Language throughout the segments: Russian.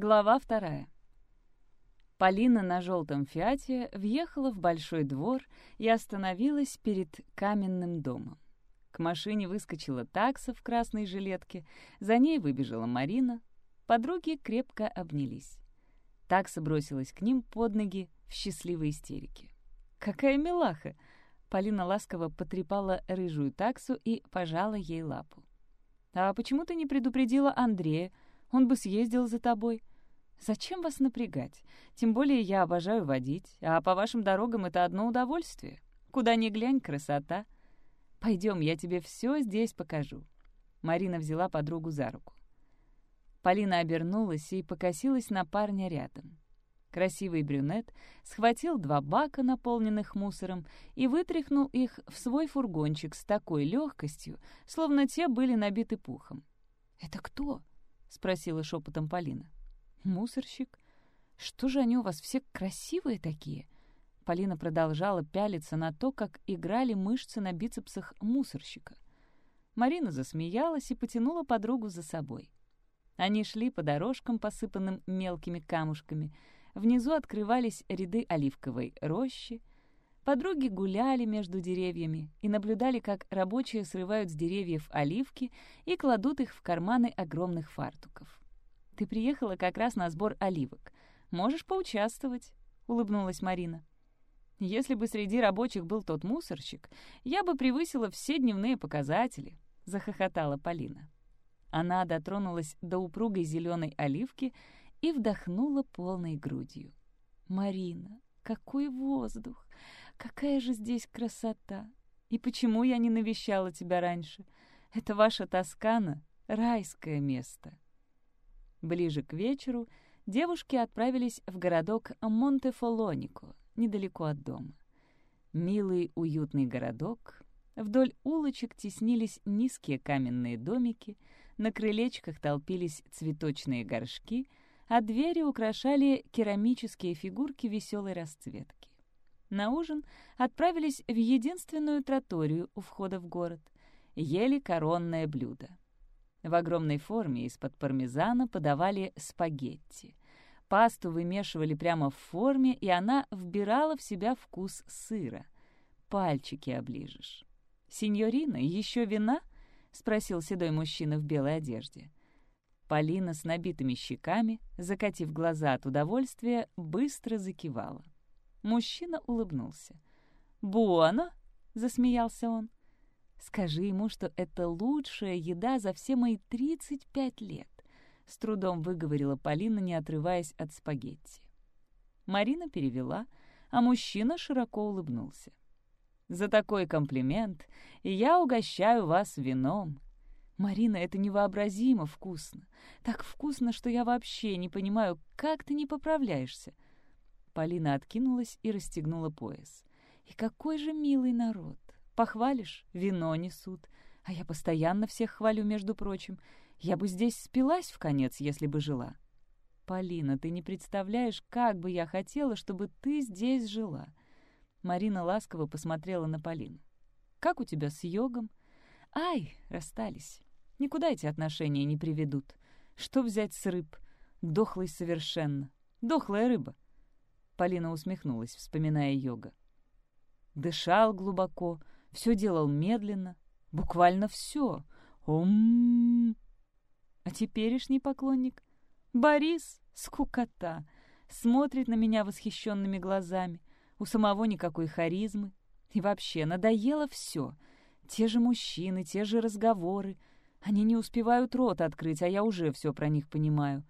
Глава вторая. Полина на желтом «Фиате» въехала в большой двор и остановилась перед каменным домом. К машине выскочила такса в красной жилетке, за ней выбежала Марина. Подруги крепко обнялись. Такса бросилась к ним под ноги в счастливой истерике. «Какая милаха!» Полина ласково потрепала рыжую таксу и пожала ей лапу. «А почему ты не предупредила Андрея? Он бы съездил за тобой. Зачем вас напрягать? Тем более я обожаю водить, а по вашим дорогам это одно удовольствие. Куда ни глянь, красота. Пойдем, я тебе все здесь покажу». Марина взяла подругу за руку. Полина обернулась и покосилась на парня рядом. Красивый брюнет схватил два бака, наполненных мусором, и вытряхнул их в свой фургончик с такой легкостью, словно те были набиты пухом. «Это кто?» — спросила шепотом Полина. «Мусорщик? Что же они у вас все красивые такие?» Полина продолжала пялиться на то, как играли мышцы на бицепсах мусорщика. Марина засмеялась и потянула подругу за собой. Они шли по дорожкам, посыпанным мелкими камушками. Внизу открывались ряды оливковой рощи. Подруги гуляли между деревьями и наблюдали, как рабочие срывают с деревьев оливки и кладут их в карманы огромных фартуков. «Ты приехала как раз на сбор оливок. Можешь поучаствовать», — улыбнулась Марина. «Если бы среди рабочих был тот мусорщик, я бы превысила все дневные показатели», — захохотала Полина. Она дотронулась до упругой зеленой оливки и вдохнула полной грудью. «Марина, какой воздух! Какая же здесь красота! И почему я не навещала тебя раньше? Это ваша Тоскана — райское место!» Ближе к вечеру девушки отправились в городок Монтефолонико, недалеко от дома. Милый уютный городок. Вдоль улочек теснились низкие каменные домики, на крылечках толпились цветочные горшки, а двери украшали керамические фигурки веселой расцветки. На ужин отправились в единственную троторию у входа в город. Ели коронное блюдо. В огромной форме из-под пармезана подавали спагетти. Пасту вымешивали прямо в форме, и она вбирала в себя вкус сыра. Пальчики оближешь. «Синьорина, еще вина?» — спросил седой мужчина в белой одежде. Полина с набитыми щеками, закатив глаза от удовольствия, быстро закивала. Мужчина улыбнулся. «Буона?» — засмеялся он. «Скажи ему, что это лучшая еда за все мои 35 лет», — с трудом выговорила Полина, не отрываясь от спагетти. Марина перевела, а мужчина широко улыбнулся. «За такой комплимент я угощаю вас вином». «Марина, это невообразимо вкусно. Так вкусно, что я вообще не понимаю, как ты не поправляешься». Полина откинулась и расстегнула пояс. «И какой же милый народ! Похвалишь — вино несут. А я постоянно всех хвалю, между прочим. Я бы здесь спилась в конец, если бы жила». «Полина, ты не представляешь, как бы я хотела, чтобы ты здесь жила». Марина ласково посмотрела на Полину. «Как у тебя с йогом?» «Ай, расстались. Никуда эти отношения не приведут. Что взять с рыб? Дохлый совершенно. Дохлая рыба». Полина усмехнулась, вспоминая йога. Дышал глубоко, все делал медленно, буквально все. Ом. А теперешний поклонник — Борис, скукота, смотрит на меня восхищенными глазами. У самого никакой харизмы. И вообще, надоело все. Те же мужчины, те же разговоры. Они не успевают рот открыть, а я уже все про них понимаю.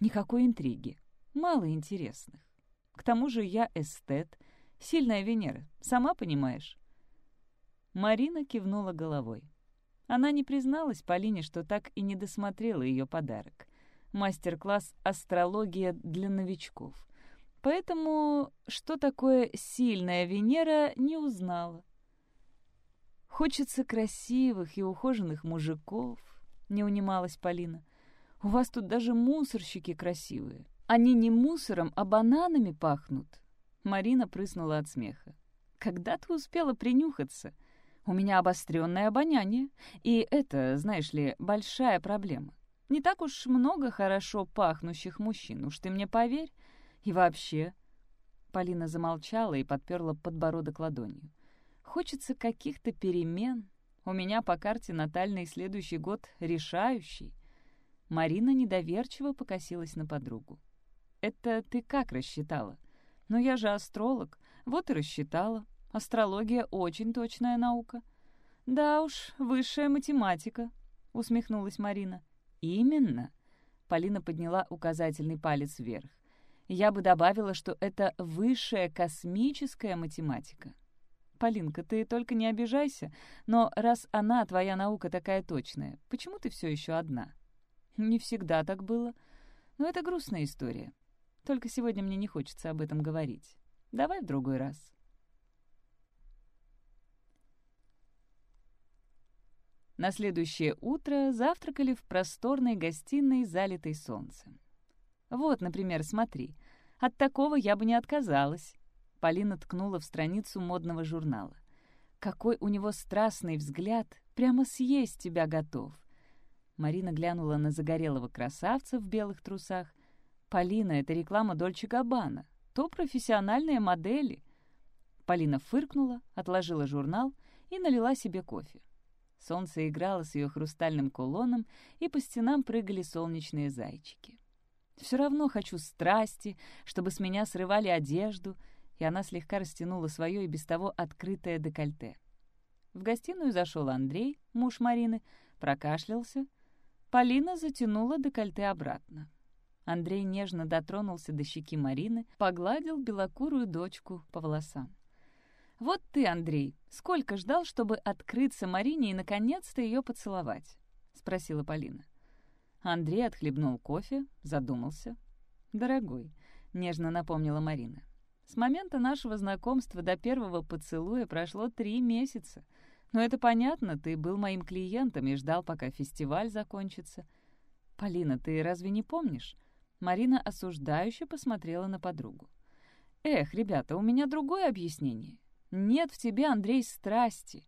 Никакой интриги. Мало интересных. К тому же я эстет. Сильная Венера, сама понимаешь. Марина кивнула головой. Она не призналась Полине, что так и не досмотрела ее подарок. Мастер-класс «Астрология для новичков». Поэтому, что такое сильная Венера, не узнала. «Хочется красивых и ухоженных мужиков», — не унималась Полина. «У вас тут даже мусорщики красивые. Они не мусором, а бананами пахнут». Марина прыснула от смеха. «Когда ты успела принюхаться? У меня обостренное обоняние, и это, знаешь ли, большая проблема. Не так уж много хорошо пахнущих мужчин, уж ты мне поверь. И вообще...» Полина замолчала и подперла подбородок ладонью. «Хочется каких-то перемен. У меня по карте натальный следующий год решающий». Марина недоверчиво покосилась на подругу. «Это ты как рассчитала?» «Но я же астролог, вот и рассчитала. Астрология — очень точная наука». «Да уж, высшая математика», — усмехнулась Марина. «Именно». Полина подняла указательный палец вверх. «Я бы добавила, что это высшая космическая математика». «Полинка, ты только не обижайся, но раз она, твоя наука, такая точная, почему ты все еще одна?» «Не всегда так было. Но это грустная история. Только сегодня мне не хочется об этом говорить. Давай в другой раз». На следующее утро завтракали в просторной гостиной, залитой солнцем. «Вот, например, смотри. От такого я бы не отказалась». Полина ткнула в страницу модного журнала. «Какой у него страстный взгляд! Прямо съесть тебя готов!» Марина глянула на загорелого красавца в белых трусах. «Полина, это реклама Дольче Габбана. То профессиональные модели». Полина фыркнула, отложила журнал и налила себе кофе. Солнце играло с ее хрустальным кулоном, и по стенам прыгали солнечные зайчики. «Все равно хочу страсти, чтобы с меня срывали одежду», и она слегка растянула свое и без того открытое декольте. В гостиную зашел Андрей, муж Марины, прокашлялся. Полина затянула декольте обратно. Андрей нежно дотронулся до щеки Марины, погладил белокурую дочку по волосам. «Вот ты, Андрей, сколько ждал, чтобы открыться Марине и наконец-то ее поцеловать?» — спросила Полина. Андрей отхлебнул кофе, задумался. «Дорогой», — нежно напомнила Марина, «с момента нашего знакомства до первого поцелуя прошло три месяца. Но это понятно, ты был моим клиентом и ждал, пока фестиваль закончится». «Полина, ты разве не помнишь?» Марина осуждающе посмотрела на подругу. «Эх, ребята, у меня другое объяснение. Нет в тебе, Андрей, страсти!»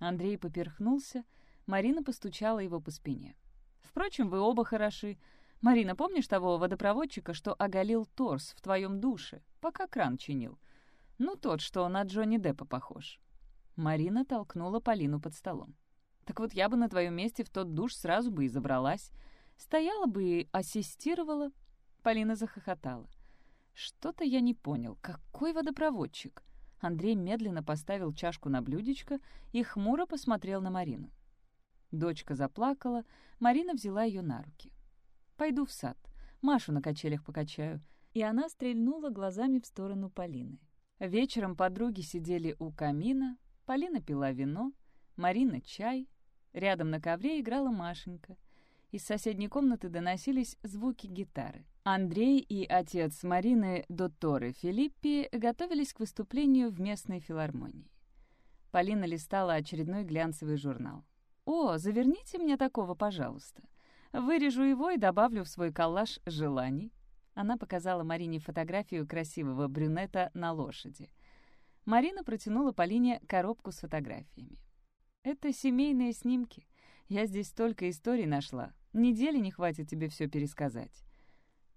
Андрей поперхнулся, Марина постучала его по спине. «Впрочем, вы оба хороши. Марина, помнишь того водопроводчика, что оголил торс в твоем душе, пока кран чинил? Ну, тот, что на Джонни Деппа похож». Марина толкнула Полину под столом. «Так вот я бы на твоем месте в тот душ сразу бы и забралась. Стояла бы и ассистировала». Полина захохотала. «Что-то я не понял. Какой водопроводчик? Андрей медленно поставил чашку на блюдечко и хмуро посмотрел на Марину. Дочка заплакала, Марина взяла ее на руки. «Пойду в сад, Машу на качелях покачаю». И она стрельнула глазами в сторону Полины. Вечером подруги сидели у камина, Полина пила вино, Марина — чай. Рядом на ковре играла Машенька. Из соседней комнаты доносились звуки гитары. Андрей и отец Марины Дотторе Филиппи готовились к выступлению в местной филармонии. Полина листала очередной глянцевый журнал. «О, заверните мне такого, пожалуйста. Вырежу его и добавлю в свой коллаж желаний». Она показала Марине фотографию красивого брюнета на лошади. Марина протянула Полине коробку с фотографиями. «Это семейные снимки. Я здесь столько историй нашла. Недели не хватит тебе все пересказать».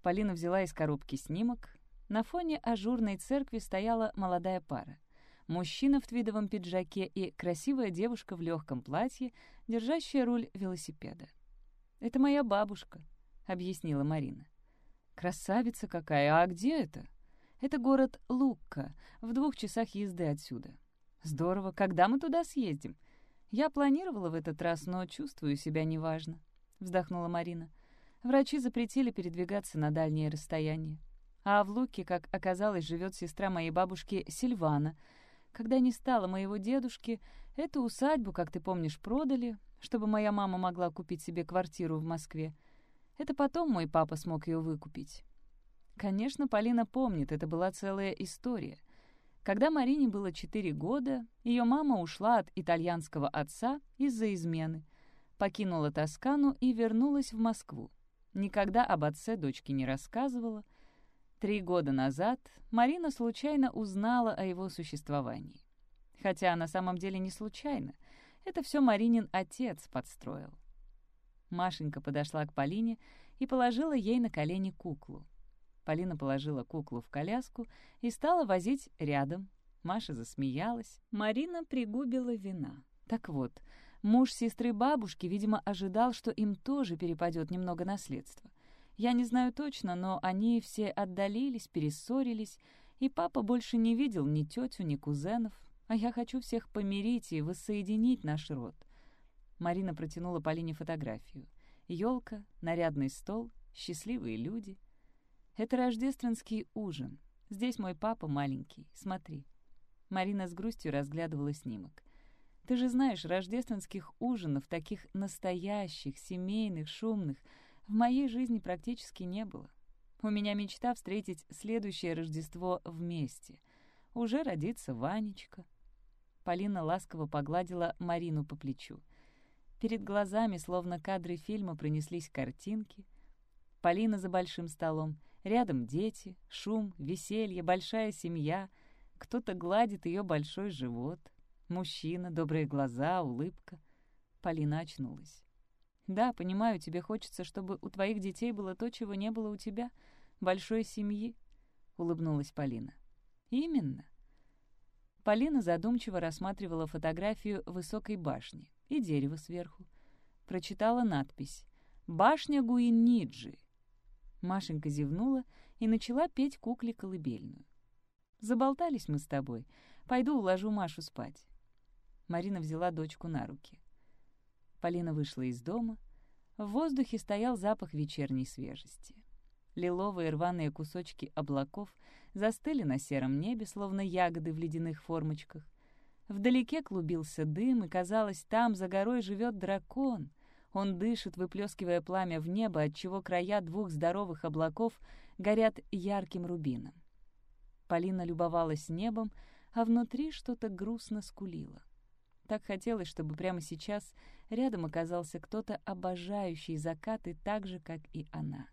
Полина взяла из коробки снимок. На фоне ажурной церкви стояла молодая пара. Мужчина в твидовом пиджаке и красивая девушка в легком платье, держащая руль велосипеда. «Это моя бабушка», — объяснила Марина. «Красавица какая! А где это?» «Это город Лукка, в двух часах езды отсюда». «Здорово! Когда мы туда съездим?» «Я планировала в этот раз, но чувствую себя неважно», — вздохнула Марина. Врачи запретили передвигаться на дальние расстояния. А в Луке, как оказалось, живет сестра моей бабушки Сильвана. Когда не стало моего дедушки, эту усадьбу, как ты помнишь, продали, чтобы моя мама могла купить себе квартиру в Москве. Это потом мой папа смог ее выкупить. Конечно, Полина помнит, это была целая история. Когда Марине было четыре года, ее мама ушла от итальянского отца из-за измены, покинула Тоскану и вернулась в Москву. Никогда об отце дочке не рассказывала. Три года назад Марина случайно узнала о его существовании. Хотя на самом деле не случайно. Это все Маринин отец подстроил. Машенька подошла к Полине и положила ей на колени куклу. Полина положила куклу в коляску и стала возить рядом. Маша засмеялась. Марина пригубила вина. Так вот, муж сестры бабушки, видимо, ожидал, что им тоже перепадет немного наследства. Я не знаю точно, но они все отдалились, перессорились, и папа больше не видел ни тетю, ни кузенов. А я хочу всех помирить и воссоединить наш род. Марина протянула Полине фотографию. Елка, нарядный стол, счастливые люди. Это рождественский ужин. Здесь мой папа маленький. Смотри. Марина с грустью разглядывала снимок. Ты же знаешь, рождественских ужинов, таких настоящих, семейных, шумных, в моей жизни практически не было. У меня мечта встретить следующее Рождество вместе. Уже родится Ванечка. Полина ласково погладила Марину по плечу. Перед глазами, словно кадры фильма, пронеслись картинки. Полина за большим столом, рядом дети, шум, веселье, большая семья. Кто-то гладит ее большой живот. Мужчина, добрые глаза, улыбка. Полина очнулась. «Да, понимаю, тебе хочется, чтобы у твоих детей было то, чего не было у тебя. Большой семьи», — улыбнулась Полина. «Именно». Полина задумчиво рассматривала фотографию высокой башни и дерево сверху. Прочитала надпись «Башня Гуинниджи». Машенька зевнула и начала петь кукле колыбельную. «Заболтались мы с тобой. Пойду уложу Машу спать». Марина взяла дочку на руки. Полина вышла из дома. В воздухе стоял запах вечерней свежести. Лиловые рваные кусочки облаков застыли на сером небе, словно ягоды в ледяных формочках. Вдалеке клубился дым, и, казалось, там за горой живет дракон. Он дышит, выплескивая пламя в небо, отчего края двух здоровых облаков горят ярким рубином. Полина любовалась небом, а внутри что-то грустно скулило. Так хотелось, чтобы прямо сейчас рядом оказался кто-то обожающий закаты так же, как и она.